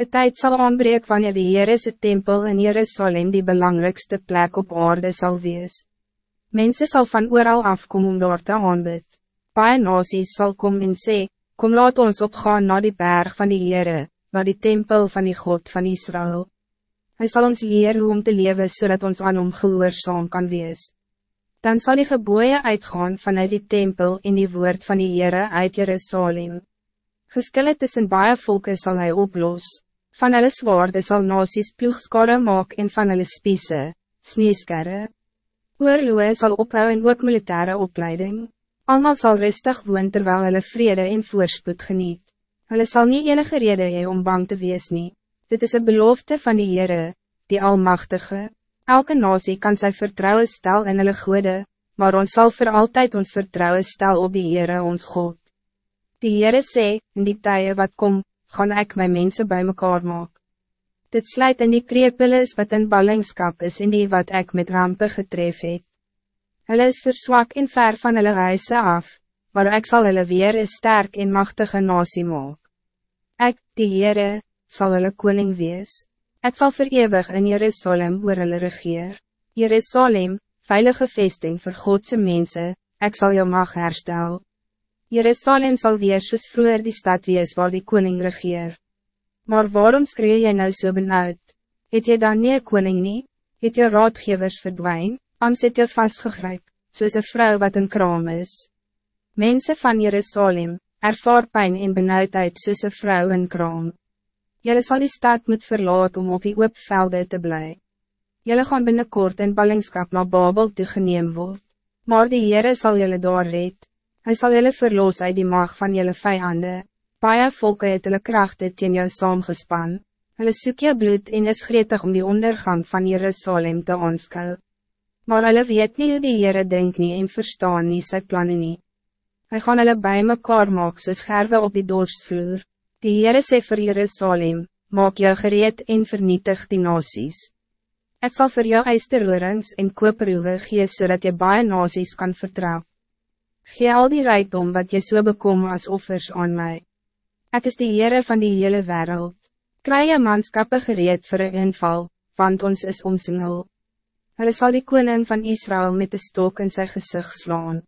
Het tijd zal aanbreek wanneer de Heerese tempel in Jerusalem die belangrijkste plek op aarde zal wees. Mensen zal van ooral afkomen om daar te aanbid. Paie nasies sal kom en sê, kom laat ons opgaan naar die berg van die Heere, naar die tempel van die God van Israël. Hij zal ons leren hoe om te leven zodat ons aan hom gehoorzaam kan wees. Dan zal die geboeien uitgaan vanuit die tempel in die woord van die Heere uit Jerusalem. Geskille tussen baie volke zal hij oplossen. Van hulle zwaarde sal nasies ploegskade maak en van hulle spiese, sneeskerre. Oorloe sal ophou en ook militaire opleiding. Almal zal rustig woon terwijl hulle vrede en voorspoed geniet. Hulle sal nie enige rede hee om bang te wees nie. Dit is een belofte van die Heere, die Almachtige. Elke nasie kan sy vertrouwen stel in hulle goede, maar ons zal voor altijd ons vertrouwen stel op die Heere ons God. Die Heere sê, in die tye wat kom, gaan ik mijn mensen bij mekaar maak. Dit sluit in die krepelis wat in ballingskap is en die wat ik met rampen getref het. Hulle is verswak en ver van hulle reise af, maar ik zal hulle weer een sterk en machtige nasie maak. Ek, die Heere, sal hulle koning wees. Ek sal verewig in Jerusalem oor hulle regeer. Jerusalem, veilige vesting voor Godse mensen, ik zal jou mag herstellen. Jerusalem zal weer soos vroeger die stad wees waar die koning regeer. Maar waarom skree jy nou so benauwd? Het jy dan nie koning nie? Het jy raadgevers verdwijn? Ans het jy vastgegryp, soos een vrouw wat een kraam is. Mensen van Jerusalem, ervaar pijn en benauwdheid soos een vrouw in kraam. Jelle zal die stad moet verlaat om op die oopvelde te blij. Jelle gaan binnenkort in ballingskap naar Babel te geneem word. Maar die Heere zal jelle daar red. Hij zal jullie verlos uit die mag van jullie vijanden. Paie volke het hulle krachte teen jou saamgespan. Hulle soek jou bloed en is gretig om die ondergang van Jerusalem te aanskou. Maar hulle weet niet hoe die Heere denk nie en verstaan nie sy plannen nie. Hy gaan hulle bij mekaar maak soos gerwe op die dorsvloer. Die Heere sê vir Jerusalem, maak jou gereed en vernietig die nasies. Het zal voor jou eisterroerings en koperhoewe gee zodat je baie nasies kan vertrouwen. Gee al die rijkdom wat je so bekom als offers aan mij. Ik is de Heere van die hele wereld. Kry je manskappe gereed voor een inval, want ons is omsingel. Hulle sal die koning van Israël met de stok in zijn gezicht slaan.